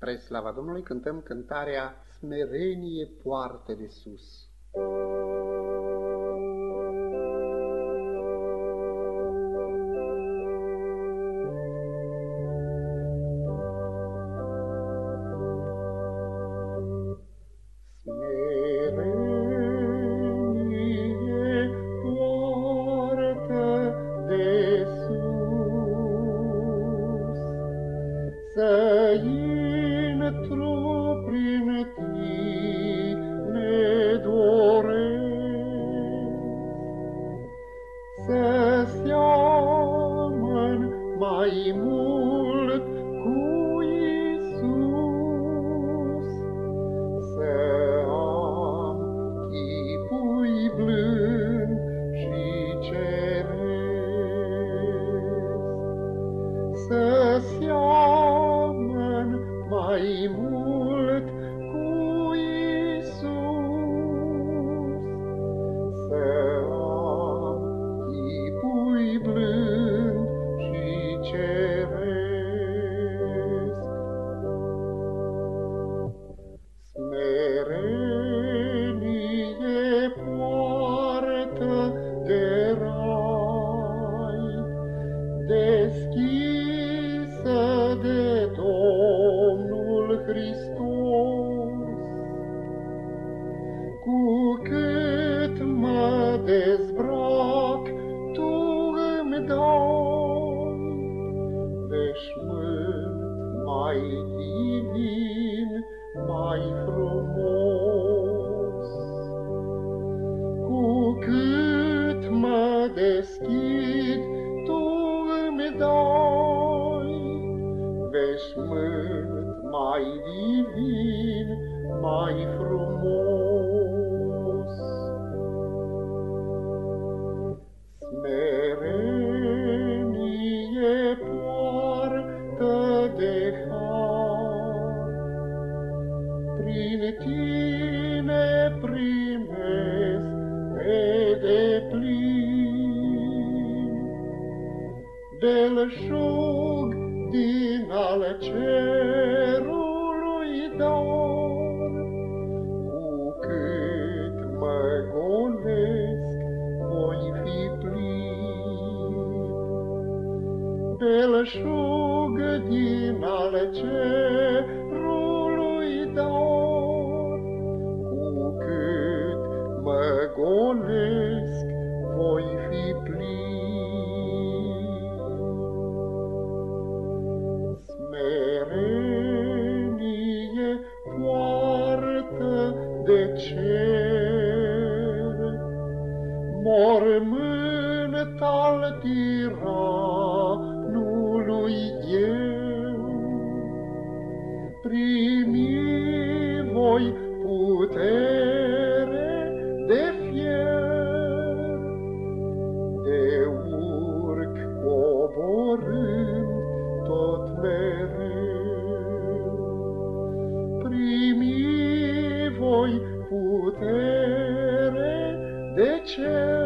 Spre slava Domnului cântăm cântarea Smerenie poartă de sus. Să intru prin Hristos. Cu cât mă dezbrac, Tu îmi dai veșmânt mai divin, mai frumos. Cu cât mă deschid, Tu îmi dai mai frumos. Smerenie poartă de har, prin tine primesc pe deplin. Belșug din al cerului Belșug din al cerului dar, cu cât mă golesc, voi fi plin. Smerenie poartă de cer, mormânt al tiranului eu. Primi voi putere de fier, de urc coborând tot mereu. Primi voi putere de cer,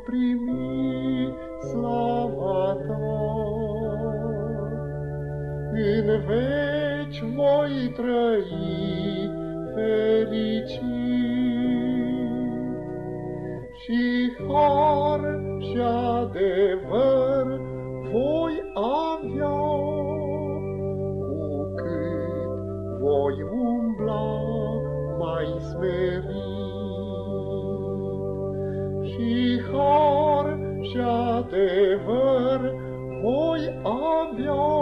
voi primi slava ta, în veci voi trăi fericit. Și har și adevăr voi avea cu cât voi umbla mai smerit adevăr voi avea.